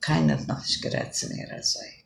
Keine Nachskretsene Razai.